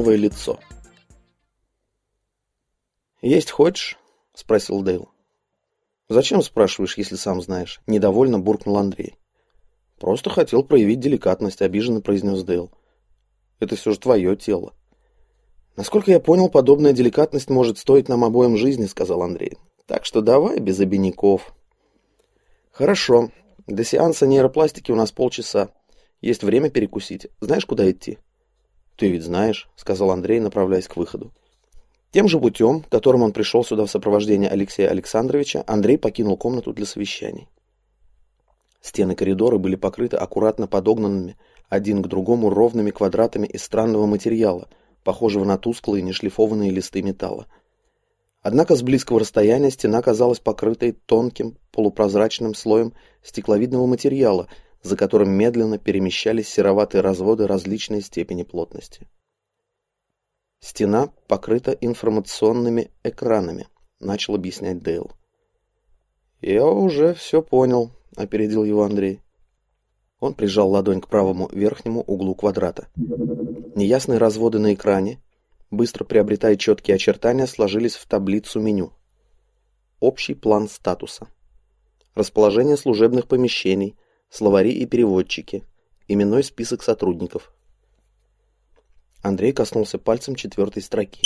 Глава 3. Новое лицо. «Есть хочешь?» – спросил Дейл. «Зачем спрашиваешь, если сам знаешь?» – недовольно буркнул Андрей. «Просто хотел проявить деликатность», – обиженно произнес Дейл. «Это все же твое тело». «Насколько я понял, подобная деликатность может стоить нам обоим жизни», – сказал Андрей. «Так что давай без обиняков». «Хорошо. До сеанса нейропластики у нас полчаса. Есть время перекусить. Знаешь, куда идти?» «Ты ведь знаешь», — сказал Андрей, направляясь к выходу. Тем же путем, которым он пришел сюда в сопровождении Алексея Александровича, Андрей покинул комнату для совещаний. Стены коридора были покрыты аккуратно подогнанными один к другому ровными квадратами из странного материала, похожего на тусклые нешлифованные листы металла. Однако с близкого расстояния стена казалась покрытой тонким полупрозрачным слоем стекловидного материала, за которым медленно перемещались сероватые разводы различной степени плотности. Стена покрыта информационными экранами, начал объяснять Дейл. Я уже все понял, опередил его Андрей. Он прижал ладонь к правому верхнему углу квадрата. Неясные разводы на экране, быстро приобретая четкие очертания, сложились в таблицу меню. Общий план статуса. Расположение служебных помещений, словари и переводчики, именной список сотрудников. Андрей коснулся пальцем четвертой строки.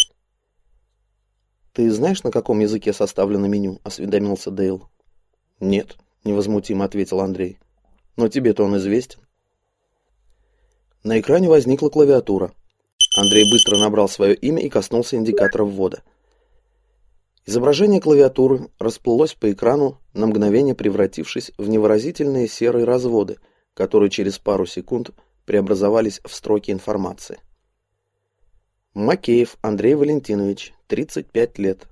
«Ты знаешь, на каком языке составлено меню?» – осведомился Дейл. «Нет», – невозмутимо ответил Андрей. «Но тебе-то он известен». На экране возникла клавиатура. Андрей быстро набрал свое имя и коснулся индикатора ввода. Изображение клавиатуры расплылось по экрану, на мгновение превратившись в невыразительные серые разводы, которые через пару секунд преобразовались в строки информации. Макеев Андрей Валентинович, 35 лет.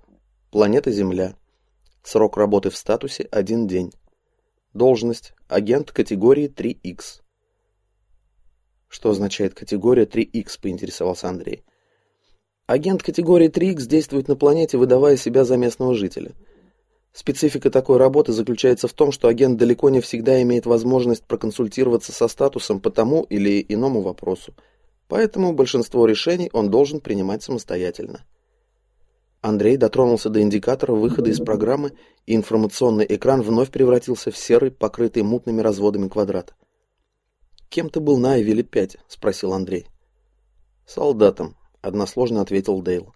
Планета Земля. Срок работы в статусе – один день. Должность – агент категории 3Х. Что означает категория 3Х, поинтересовался Андрей. Агент категории 3Х действует на планете, выдавая себя за местного жителя. Специфика такой работы заключается в том, что агент далеко не всегда имеет возможность проконсультироваться со статусом по тому или иному вопросу, поэтому большинство решений он должен принимать самостоятельно. Андрей дотронулся до индикатора выхода из программы, и информационный экран вновь превратился в серый, покрытый мутными разводами квадрат. «Кем ты был на Эвеле-5?» – спросил Андрей. «Солдатом», односложно ответил Дейл.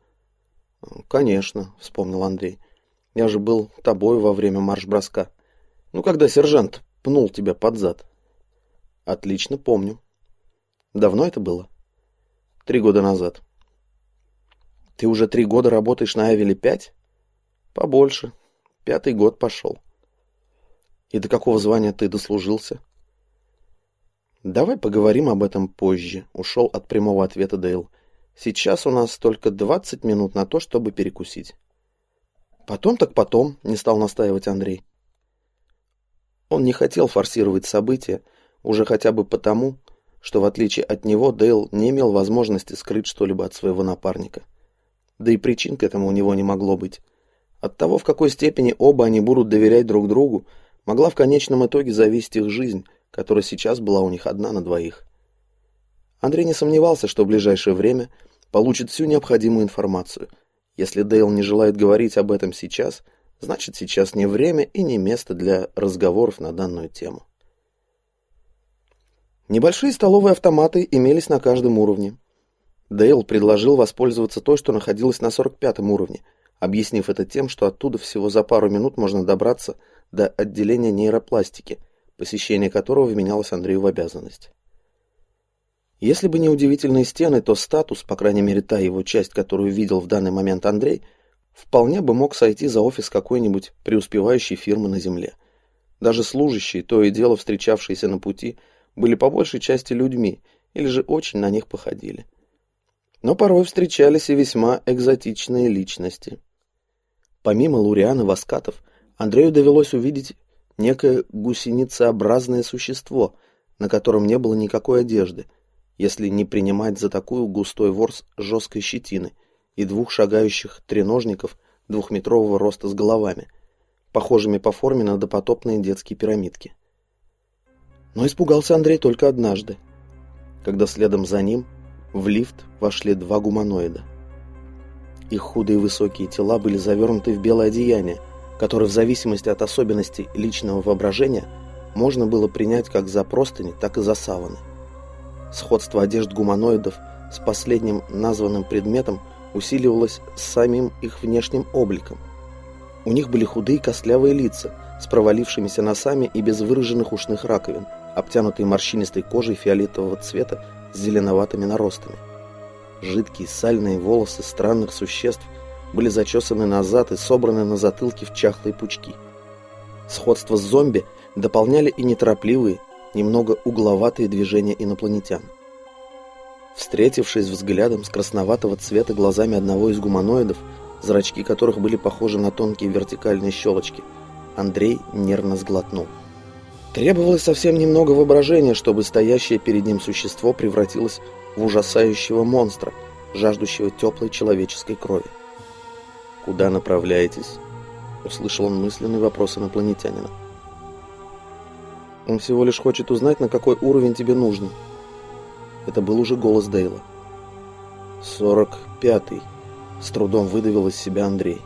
Конечно, вспомнил Андрей. Я же был тобой во время марш-броска. Ну, когда сержант пнул тебя под зад. Отлично помню. Давно это было? Три года назад. Ты уже три года работаешь на Авеле 5? Побольше. Пятый год пошел. И до какого звания ты дослужился? Давай поговорим об этом позже, ушел от прямого ответа Дейл. Сейчас у нас только 20 минут на то, чтобы перекусить. Потом так потом, не стал настаивать Андрей. Он не хотел форсировать события, уже хотя бы потому, что в отличие от него Дейл не имел возможности скрыть что-либо от своего напарника. Да и причин к этому у него не могло быть. От того, в какой степени оба они будут доверять друг другу, могла в конечном итоге зависеть их жизнь, которая сейчас была у них одна на двоих. Андрей не сомневался, что в ближайшее время получит всю необходимую информацию. Если Дейл не желает говорить об этом сейчас, значит сейчас не время и не место для разговоров на данную тему. Небольшие столовые автоматы имелись на каждом уровне. Дейл предложил воспользоваться той, что находилась на 45-м уровне, объяснив это тем, что оттуда всего за пару минут можно добраться до отделения нейропластики, посещение которого вменялось Андрею в обязанность. Если бы не удивительные стены, то статус, по крайней мере та его часть, которую видел в данный момент Андрей, вполне бы мог сойти за офис какой-нибудь преуспевающей фирмы на земле. Даже служащие, то и дело встречавшиеся на пути, были по большей части людьми или же очень на них походили. Но порой встречались и весьма экзотичные личности. Помимо Луриана Васкатов, Андрею довелось увидеть некое гусеницеобразное существо, на котором не было никакой одежды, если не принимать за такую густой ворс жесткой щетины и двух шагающих треножников двухметрового роста с головами, похожими по форме на допотопные детские пирамидки. Но испугался Андрей только однажды, когда следом за ним в лифт вошли два гуманоида. Их худые высокие тела были завернуты в белое одеяние, которое в зависимости от особенностей личного воображения можно было принять как за простыни, так и за саваны. Сходство одежд гуманоидов с последним названным предметом усиливалось самим их внешним обликом. У них были худые костлявые лица с провалившимися носами и без выраженных ушных раковин, обтянутые морщинистой кожей фиолетового цвета с зеленоватыми наростами. Жидкие сальные волосы странных существ были зачесаны назад и собраны на затылке в чахлые пучки. Сходство с зомби дополняли и неторопливые, немного угловатые движения инопланетян. Встретившись взглядом с красноватого цвета глазами одного из гуманоидов, зрачки которых были похожи на тонкие вертикальные щелочки, Андрей нервно сглотнул. Требовалось совсем немного воображения, чтобы стоящее перед ним существо превратилось в ужасающего монстра, жаждущего теплой человеческой крови. «Куда направляетесь?» — услышал он мысленный вопрос инопланетянина. «Он всего лишь хочет узнать, на какой уровень тебе нужно». Это был уже голос Дейла. «Сорок пятый», — с трудом выдавил из себя Андрей.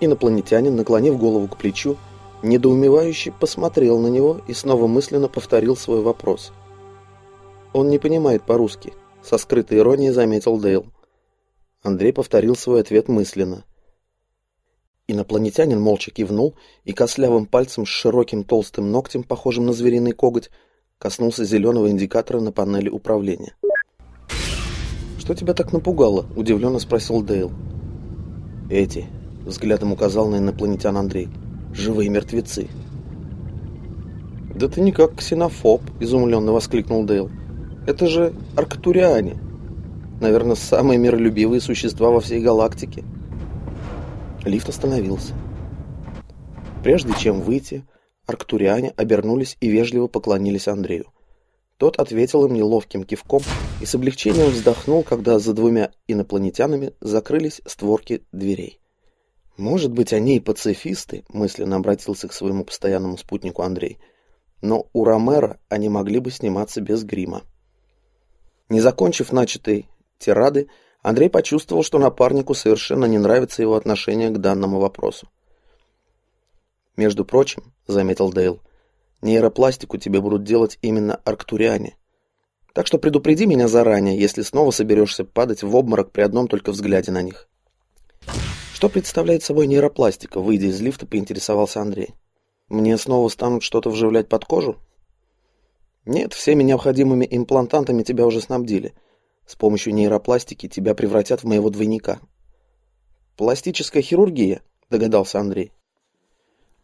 Инопланетянин, наклонив голову к плечу, недоумевающе посмотрел на него и снова мысленно повторил свой вопрос. «Он не понимает по-русски», — со скрытой иронией заметил Дейл. Андрей повторил свой ответ мысленно. Инопланетянин молча кивнул и костлявым пальцем с широким толстым ногтем, похожим на звериный коготь, коснулся зеленого индикатора на панели управления. «Что тебя так напугало?» – удивленно спросил Дейл. «Эти», – взглядом указал на инопланетян Андрей, – «живые мертвецы». «Да ты никак ксенофоб», – изумленно воскликнул Дейл. «Это же арктуриане. Наверное, самые миролюбивые существа во всей галактике». Лифт остановился. Прежде чем выйти, арктуриане обернулись и вежливо поклонились Андрею. Тот ответил им неловким кивком и с облегчением вздохнул, когда за двумя инопланетянами закрылись створки дверей. «Может быть, они и пацифисты», — мысленно обратился к своему постоянному спутнику Андрей. «Но у Ромера они могли бы сниматься без грима». Не закончив начатой тирады, Андрей почувствовал, что напарнику совершенно не нравится его отношение к данному вопросу. «Между прочим», — заметил Дейл, — «нейропластику тебе будут делать именно арктуриане. Так что предупреди меня заранее, если снова соберешься падать в обморок при одном только взгляде на них». «Что представляет собой нейропластика?» — выйдя из лифта, поинтересовался Андрей. «Мне снова станут что-то вживлять под кожу?» «Нет, всеми необходимыми имплантантами тебя уже снабдили». С помощью нейропластики тебя превратят в моего двойника. Пластическая хирургия, догадался Андрей.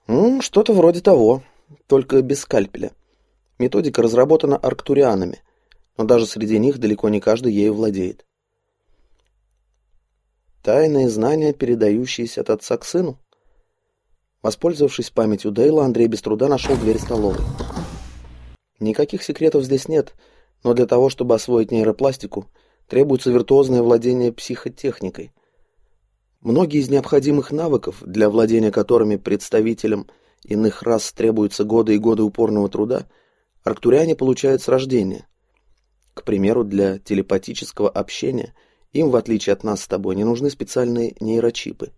Ну, что-то вроде того, только без скальпеля. Методика разработана арктурианами, но даже среди них далеко не каждый ею владеет. Тайные знания, передающиеся от отца к сыну? Воспользовавшись памятью Дейла, Андрей без труда нашел дверь столовой. Никаких секретов здесь нет, но для того, чтобы освоить нейропластику, требуется виртуозное владение психотехникой. Многие из необходимых навыков, для владения которыми представителям иных рас требуются годы и годы упорного труда, арктуриане получают с рождения. К примеру, для телепатического общения им, в отличие от нас с тобой, не нужны специальные нейрочипы.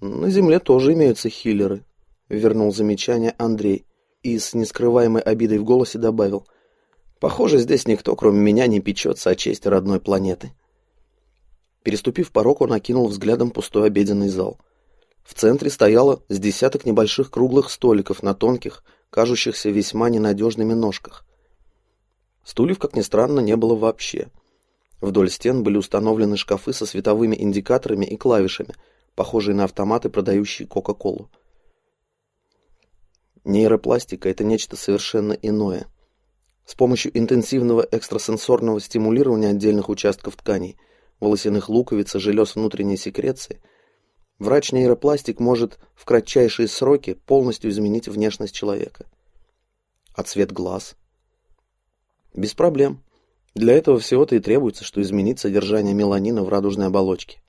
На Земле тоже имеются хиллеры, вернул замечание Андрей и с нескрываемой обидой в голосе добавил – Похоже, здесь никто, кроме меня, не печется о чести родной планеты. Переступив порог, он окинул взглядом пустой обеденный зал. В центре стояло с десяток небольших круглых столиков на тонких, кажущихся весьма ненадежными ножках. Стульев, как ни странно, не было вообще. Вдоль стен были установлены шкафы со световыми индикаторами и клавишами, похожие на автоматы, продающие Кока-Колу. Нейропластика – это нечто совершенно иное – с помощью интенсивного экстрасенсорного стимулирования отдельных участков тканей, волосяных луковиц и желез внутренней секреции, врач-нейропластик может в кратчайшие сроки полностью изменить внешность человека. А цвет глаз? Без проблем. Для этого всего-то и требуется, что изменить содержание меланина в радужной оболочке.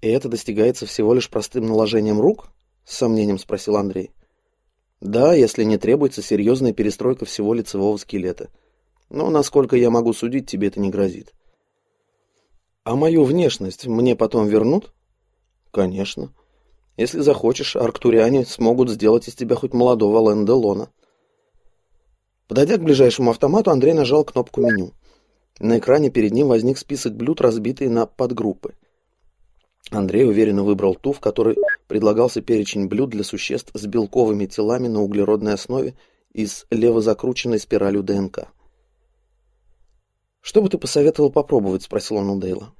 И это достигается всего лишь простым наложением рук? С сомнением спросил Андрей. Да, если не требуется серьезная перестройка всего лицевого скелета. Но, насколько я могу судить, тебе это не грозит. А мою внешность мне потом вернут? Конечно. Если захочешь, арктуриане смогут сделать из тебя хоть молодого Лэнделона. Подойдя к ближайшему автомату, Андрей нажал кнопку меню. На экране перед ним возник список блюд, разбитый на подгруппы. Андрей уверенно выбрал ту, в которой предлагался перечень блюд для существ с белковыми телами на углеродной основе и с левозакрученной спиралью ДНК. «Что бы ты посоветовал попробовать?» – спросил он у Дейла.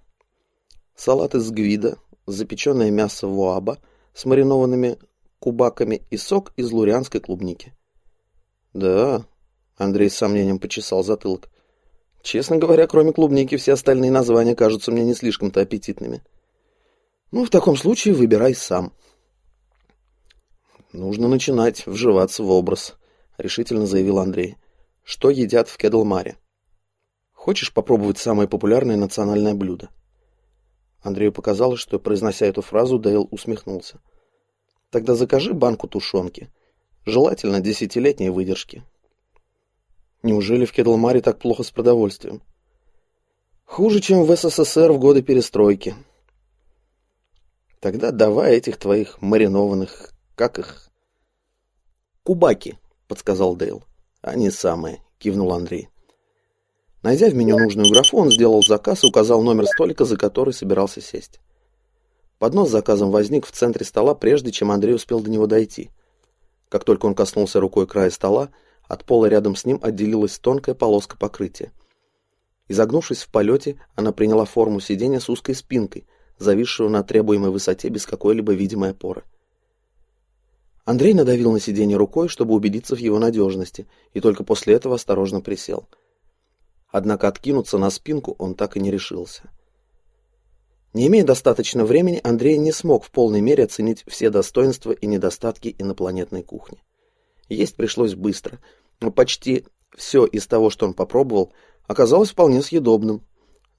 «Салат из гвида, запеченное мясо вуаба с маринованными кубаками и сок из лурианской клубники». «Да», – Андрей с сомнением почесал затылок. «Честно говоря, кроме клубники, все остальные названия кажутся мне не слишком-то аппетитными». Ну, в таком случае выбирай сам. Нужно начинать вживаться в образ, решительно заявил Андрей. Что едят в Кедлмаре? Хочешь попробовать самое популярное национальное блюдо? Андрею показалось, что, произнося эту фразу, Дейл усмехнулся. Тогда закажи банку тушенки. Желательно десятилетней выдержки. Неужели в Кедлмаре так плохо с продовольствием? Хуже, чем в СССР в годы перестройки, Тогда давай этих твоих маринованных, как их? Кубаки, подсказал Дейл. Они самые, кивнул Андрей. Найдя в меню нужную графу, он сделал заказ и указал номер столика, за который собирался сесть. Поднос с заказом возник в центре стола, прежде чем Андрей успел до него дойти. Как только он коснулся рукой края стола, от пола рядом с ним отделилась тонкая полоска покрытия. Изогнувшись в полете, она приняла форму сиденья с узкой спинкой, зависшую на требуемой высоте без какой-либо видимой опоры. Андрей надавил на сиденье рукой, чтобы убедиться в его надежности, и только после этого осторожно присел. Однако откинуться на спинку он так и не решился. Не имея достаточно времени, Андрей не смог в полной мере оценить все достоинства и недостатки инопланетной кухни. Есть пришлось быстро, но почти все из того, что он попробовал, оказалось вполне съедобным,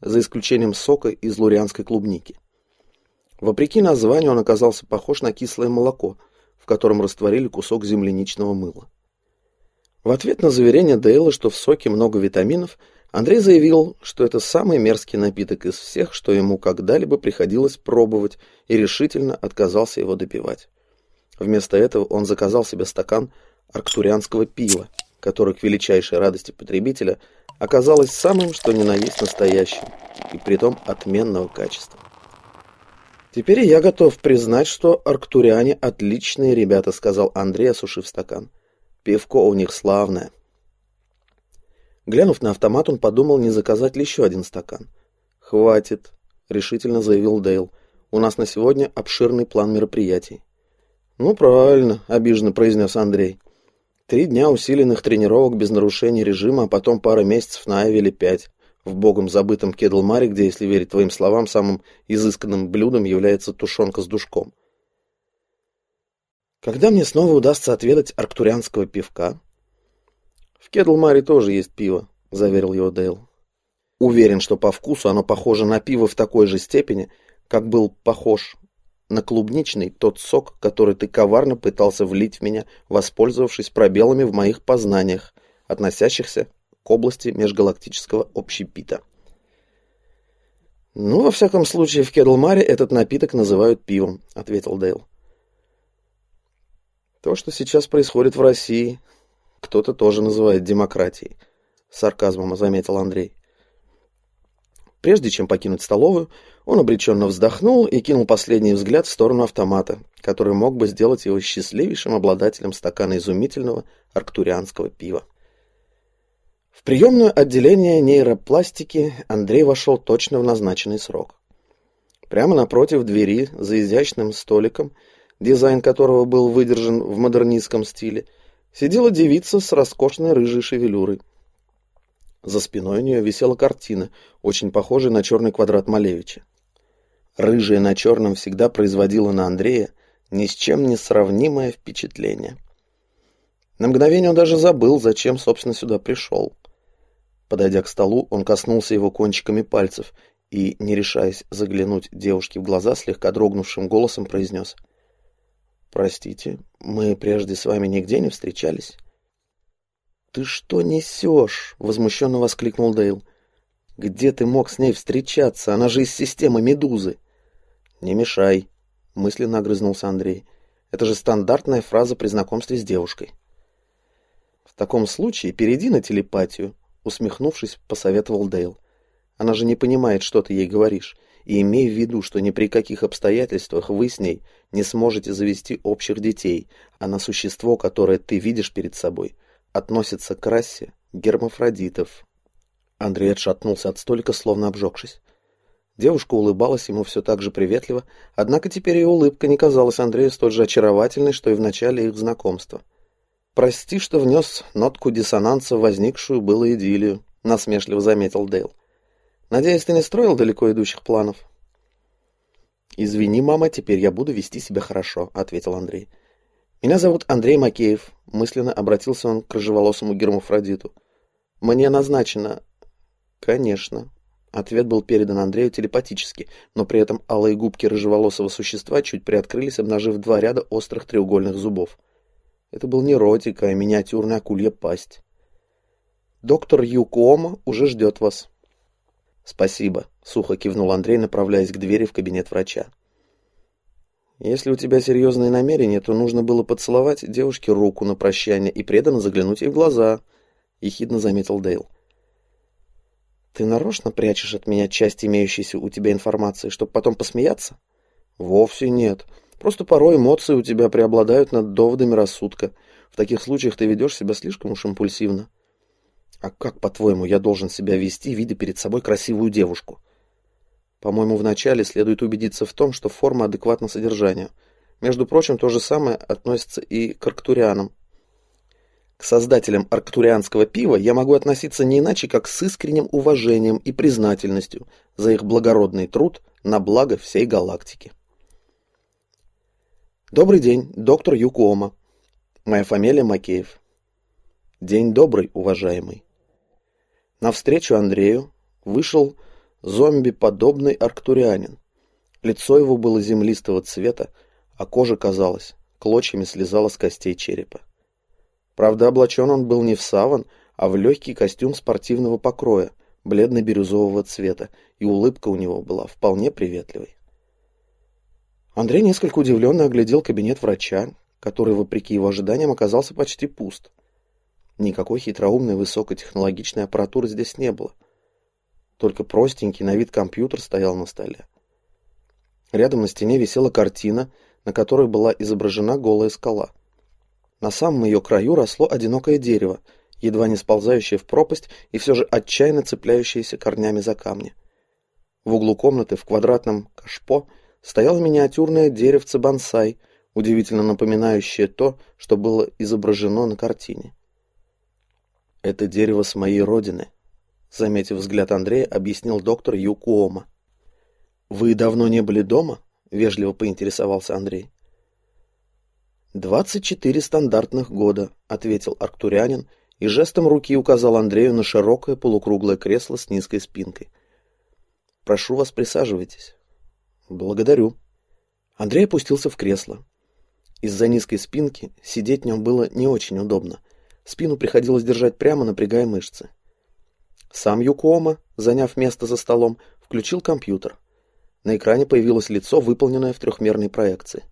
за исключением сока из лурианской клубники. Вопреки названию он оказался похож на кислое молоко, в котором растворили кусок земляничного мыла. В ответ на заверение Дейла, что в соке много витаминов, Андрей заявил, что это самый мерзкий напиток из всех, что ему когда-либо приходилось пробовать, и решительно отказался его допивать. Вместо этого он заказал себе стакан арктурианского пива, которое к величайшей радости потребителя оказалось самым, что ни на есть настоящим, и притом отменного качества. «Теперь я готов признать, что арктуриане отличные ребята», — сказал Андрей, осушив стакан. «Пивко у них славное». Глянув на автомат, он подумал, не заказать ли еще один стакан. «Хватит», — решительно заявил Дейл. «У нас на сегодня обширный план мероприятий». «Ну, правильно», — обиженно произнес Андрей. «Три дня усиленных тренировок без нарушения режима, а потом пара месяцев на или пять в богом забытом Кедлмаре, где, если верить твоим словам, самым изысканным блюдом является тушенка с душком. Когда мне снова удастся отведать арктурианского пивка? В Кедлмаре тоже есть пиво, заверил его Дейл. Уверен, что по вкусу оно похоже на пиво в такой же степени, как был похож на клубничный тот сок, который ты коварно пытался влить в меня, воспользовавшись пробелами в моих познаниях, относящихся к области межгалактического общепита. «Ну, во всяком случае, в Кедлмаре этот напиток называют пивом», — ответил Дейл. «То, что сейчас происходит в России, кто-то тоже называет демократией», — сарказмом заметил Андрей. Прежде чем покинуть столовую, он обреченно вздохнул и кинул последний взгляд в сторону автомата, который мог бы сделать его счастливейшим обладателем стакана изумительного арктурианского пива. В приемное отделение нейропластики Андрей вошел точно в назначенный срок. Прямо напротив двери, за изящным столиком, дизайн которого был выдержан в модернистском стиле, сидела девица с роскошной рыжей шевелюрой. За спиной у нее висела картина, очень похожая на черный квадрат Малевича. Рыжая на черном всегда производила на Андрея ни с чем не сравнимое впечатление. На мгновение он даже забыл, зачем, собственно, сюда пришел. Подойдя к столу, он коснулся его кончиками пальцев и, не решаясь заглянуть девушке в глаза, слегка дрогнувшим голосом произнес. «Простите, мы прежде с вами нигде не встречались?» «Ты что несешь?» — возмущенно воскликнул Дейл. «Где ты мог с ней встречаться? Она же из системы Медузы!» «Не мешай», — мысленно огрызнулся Андрей. «Это же стандартная фраза при знакомстве с девушкой». «В таком случае перейди на телепатию», — усмехнувшись, посоветовал Дейл. «Она же не понимает, что ты ей говоришь, и имей в виду, что ни при каких обстоятельствах вы с ней не сможете завести общих детей, а на существо, которое ты видишь перед собой, относится к расе гермафродитов». Андрей отшатнулся от столика, словно обжегшись. Девушка улыбалась ему все так же приветливо, однако теперь ее улыбка не казалась Андрею столь же очаровательной, что и в начале их знакомства. «Прости, что внес нотку диссонанса в возникшую было идиллию», — насмешливо заметил Дейл. «Надеюсь, ты не строил далеко идущих планов?» «Извини, мама, теперь я буду вести себя хорошо», — ответил Андрей. «Меня зовут Андрей Макеев», — мысленно обратился он к рыжеволосому гермафродиту. «Мне назначено...» «Конечно», Ответ был передан Андрею телепатически, но при этом алые губки рыжеволосого существа чуть приоткрылись, обнажив два ряда острых треугольных зубов. Это был не ротик, а миниатюрная акулья пасть. «Доктор Юкуома уже ждет вас». «Спасибо», — сухо кивнул Андрей, направляясь к двери в кабинет врача. «Если у тебя серьезные намерения, то нужно было поцеловать девушке руку на прощание и преданно заглянуть ей в глаза», — ехидно заметил Дейл. Ты нарочно прячешь от меня часть имеющейся у тебя информации, чтобы потом посмеяться? Вовсе нет. Просто порой эмоции у тебя преобладают над доводами рассудка. В таких случаях ты ведешь себя слишком уж импульсивно. А как, по-твоему, я должен себя вести, видя перед собой красивую девушку? По-моему, вначале следует убедиться в том, что форма адекватна содержанию. Между прочим, то же самое относится и к арктурианам. К создателям арктурианского пива я могу относиться не иначе, как с искренним уважением и признательностью за их благородный труд на благо всей галактики. Добрый день, доктор Юкуома. Моя фамилия Макеев. День добрый, уважаемый. Навстречу Андрею вышел зомби-подобный арктурианин. Лицо его было землистого цвета, а кожа, казалось, клочьями слезала с костей черепа. Правда, облачен он был не в саван, а в легкий костюм спортивного покроя, бледно-бирюзового цвета, и улыбка у него была вполне приветливой. Андрей несколько удивленно оглядел кабинет врача, который, вопреки его ожиданиям, оказался почти пуст. Никакой хитроумной высокотехнологичной аппаратуры здесь не было. Только простенький на вид компьютер стоял на столе. Рядом на стене висела картина, на которой была изображена голая скала. На самом ее краю росло одинокое дерево, едва не сползающее в пропасть и все же отчаянно цепляющееся корнями за камни. В углу комнаты в квадратном кашпо стояло миниатюрное деревце бонсай, удивительно напоминающее то, что было изображено на картине. «Это дерево с моей родины», — заметив взгляд Андрея, объяснил доктор Юкуома. «Вы давно не были дома?» — вежливо поинтересовался Андрей. «Двадцать четыре стандартных года», — ответил арктурянин и жестом руки указал Андрею на широкое полукруглое кресло с низкой спинкой. «Прошу вас, присаживайтесь». «Благодарю». Андрей опустился в кресло. Из-за низкой спинки сидеть в нем было не очень удобно. Спину приходилось держать прямо, напрягая мышцы. Сам Юкома, заняв место за столом, включил компьютер. На экране появилось лицо, выполненное в трехмерной проекции.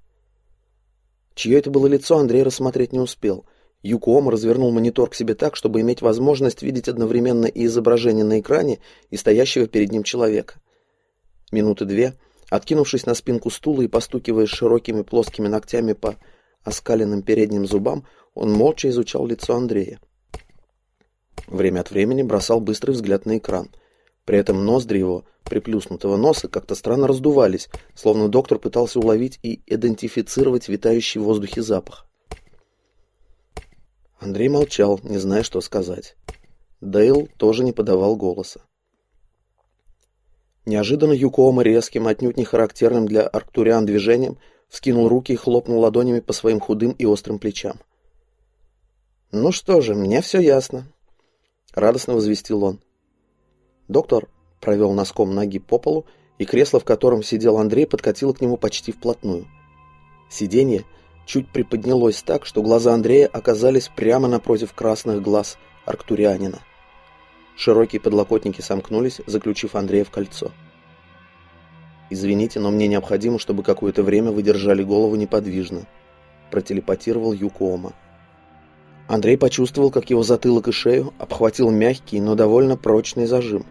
Чье это было лицо, Андрей рассмотреть не успел. Юкуома развернул монитор к себе так, чтобы иметь возможность видеть одновременно и изображение на экране, и стоящего перед ним человека. Минуты две, откинувшись на спинку стула и постукивая широкими плоскими ногтями по оскаленным передним зубам, он молча изучал лицо Андрея. Время от времени бросал быстрый взгляд на экран — при этом ноздри его, приплюснутого носа, как-то странно раздувались, словно доктор пытался уловить и идентифицировать витающий в воздухе запах. Андрей молчал, не зная, что сказать. Дейл тоже не подавал голоса. Неожиданно Юкоома резким, отнюдь не характерным для арктуриан движением, вскинул руки и хлопнул ладонями по своим худым и острым плечам. «Ну что же, мне все ясно», — радостно возвестил он. Доктор провел носком ноги по полу, и кресло, в котором сидел Андрей, подкатило к нему почти вплотную. Сиденье чуть приподнялось так, что глаза Андрея оказались прямо напротив красных глаз арктурианина. Широкие подлокотники сомкнулись, заключив Андрея в кольцо. «Извините, но мне необходимо, чтобы какое-то время вы держали голову неподвижно», протелепатировал Юкоома. Андрей почувствовал, как его затылок и шею обхватил мягкий, но довольно прочный зажим.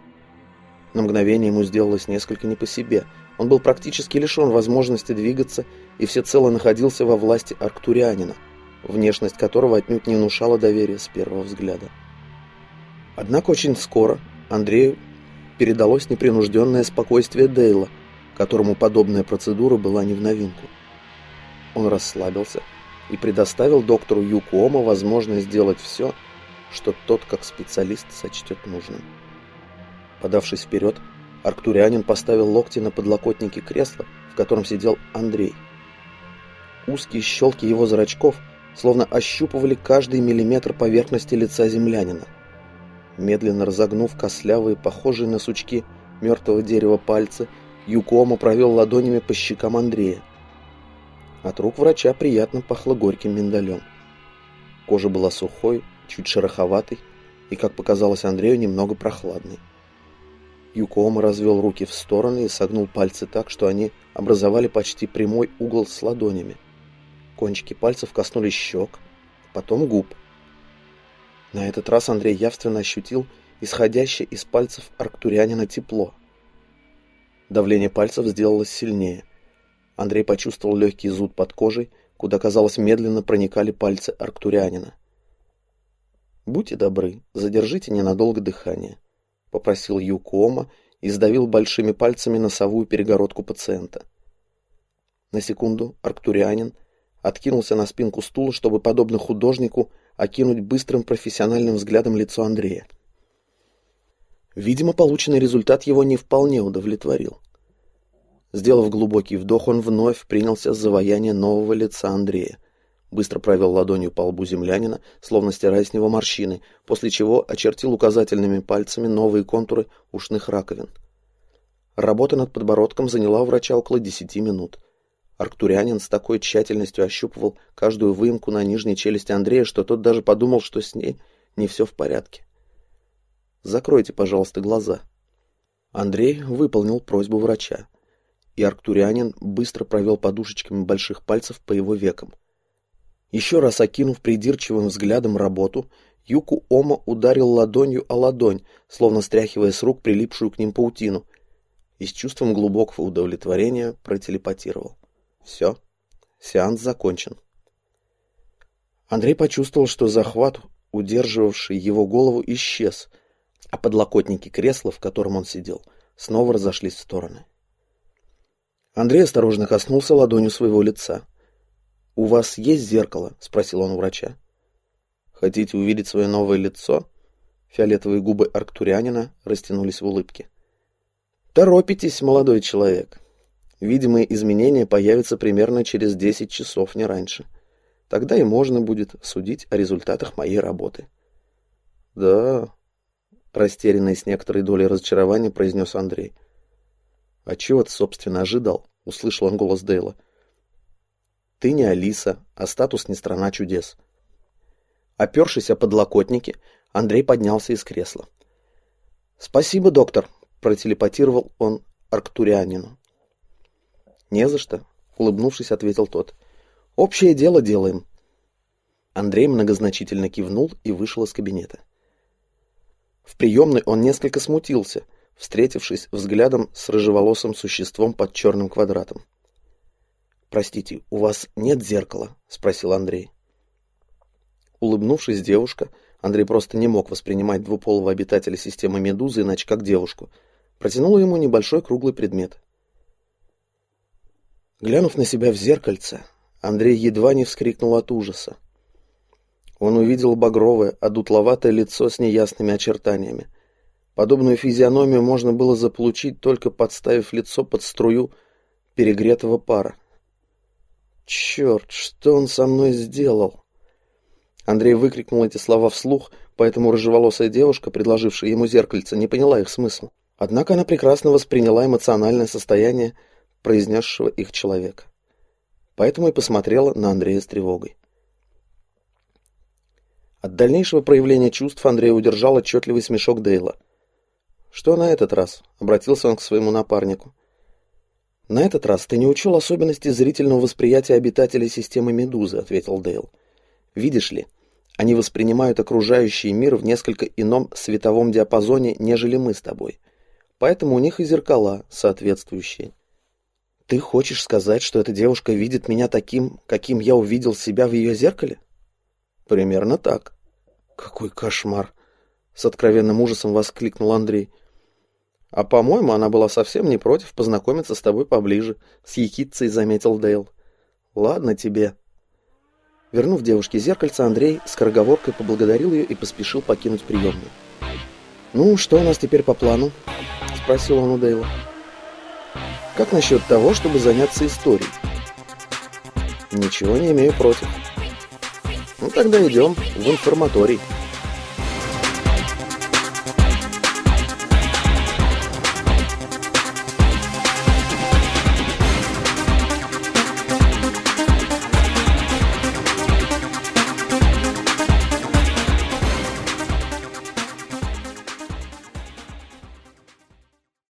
На мгновение ему сделалось несколько не по себе. Он был практически лишен возможности двигаться и всецело находился во власти арктурианина, внешность которого отнюдь не внушала доверия с первого взгляда. Однако очень скоро Андрею передалось непринужденное спокойствие Дейла, которому подобная процедура была не в новинку. Он расслабился и предоставил доктору Юкуома возможность сделать все, что тот, как специалист, сочтет нужным. Подавшись вперед, арктурианин поставил локти на подлокотники кресла, в котором сидел Андрей. Узкие щелки его зрачков словно ощупывали каждый миллиметр поверхности лица землянина. Медленно разогнув костлявые, похожие на сучки мертвого дерева пальцы, Юкома провел ладонями по щекам Андрея. От рук врача приятно пахло горьким миндалем. Кожа была сухой, чуть шероховатой и, как показалось Андрею, немного прохладной. Юкоома развел руки в стороны и согнул пальцы так, что они образовали почти прямой угол с ладонями. Кончики пальцев коснулись щек, потом губ. На этот раз Андрей явственно ощутил исходящее из пальцев арктурианина тепло. Давление пальцев сделалось сильнее. Андрей почувствовал легкий зуд под кожей, куда, казалось, медленно проникали пальцы арктурианина. «Будьте добры, задержите ненадолго дыхание», попросил Юкома и сдавил большими пальцами носовую перегородку пациента. На секунду арктурианин откинулся на спинку стула, чтобы, подобно художнику, окинуть быстрым профессиональным взглядом лицо Андрея. Видимо, полученный результат его не вполне удовлетворил. Сделав глубокий вдох, он вновь принялся за завояние нового лица Андрея, быстро провел ладонью по лбу землянина, словно стирая с него морщины, после чего очертил указательными пальцами новые контуры ушных раковин. Работа над подбородком заняла у врача около десяти минут. Арктурянин с такой тщательностью ощупывал каждую выемку на нижней челюсти Андрея, что тот даже подумал, что с ней не все в порядке. «Закройте, пожалуйста, глаза». Андрей выполнил просьбу врача, и Арктурянин быстро провел подушечками больших пальцев по его векам. Еще раз окинув придирчивым взглядом работу, Юку Ома ударил ладонью о ладонь, словно стряхивая с рук прилипшую к ним паутину, и с чувством глубокого удовлетворения протелепатировал. Все, сеанс закончен. Андрей почувствовал, что захват, удерживавший его голову, исчез, а подлокотники кресла, в котором он сидел, снова разошлись в стороны. Андрей осторожно коснулся ладонью своего лица. «У вас есть зеркало?» — спросил он у врача. «Хотите увидеть свое новое лицо?» Фиолетовые губы арктурианина растянулись в улыбке. «Торопитесь, молодой человек. Видимые изменения появятся примерно через 10 часов, не раньше. Тогда и можно будет судить о результатах моей работы». «Да...» — растерянный с некоторой долей разочарования произнес Андрей. «А чего ты, собственно, ожидал?» — услышал он голос Дейла. Ты не Алиса, а статус не страна чудес. Опершись о подлокотники, Андрей поднялся из кресла. «Спасибо, доктор», — протелепатировал он арктурианину. «Не за что», — улыбнувшись, ответил тот. «Общее дело делаем». Андрей многозначительно кивнул и вышел из кабинета. В приемной он несколько смутился, встретившись взглядом с рыжеволосым существом под черным квадратом. «Простите, у вас нет зеркала?» — спросил Андрей. Улыбнувшись девушка, Андрей просто не мог воспринимать двуполого обитателя системы Медузы иначе как девушку, протянула ему небольшой круглый предмет. Глянув на себя в зеркальце, Андрей едва не вскрикнул от ужаса. Он увидел багровое, одутловатое лицо с неясными очертаниями. Подобную физиономию можно было заполучить, только подставив лицо под струю перегретого пара. Черт, что он со мной сделал? Андрей выкрикнул эти слова вслух, поэтому рыжеволосая девушка, предложившая ему зеркальце, не поняла их смысл. Однако она прекрасно восприняла эмоциональное состояние произнесшего их человека. поэтому и посмотрела на Андрея с тревогой. От дальнейшего проявления чувств Андрей удержал отчетливый смешок Дейла. «Что на этот раз?» — обратился он к своему напарнику. «На этот раз ты не учел особенности зрительного восприятия обитателей системы Медузы», — ответил Дейл. «Видишь ли, они воспринимают окружающий мир в несколько ином световом диапазоне, нежели мы с тобой. Поэтому у них и зеркала соответствующие. Ты хочешь сказать, что эта девушка видит меня таким, каким я увидел себя в ее зеркале? Примерно так. Какой кошмар! С откровенным ужасом воскликнул Андрей. А по-моему, она была совсем не против познакомиться с тобой поближе, с ехидцей заметил Дейл. Ладно тебе. Вернув девушке зеркальце, Андрей скороговоркой поблагодарил ее и поспешил покинуть приемную. «Ну, что у нас теперь по плану?» — спросил он у Дейла. «Как насчет того, чтобы заняться историей?» «Ничего не имею против». «Ну, тогда идем в информаторий».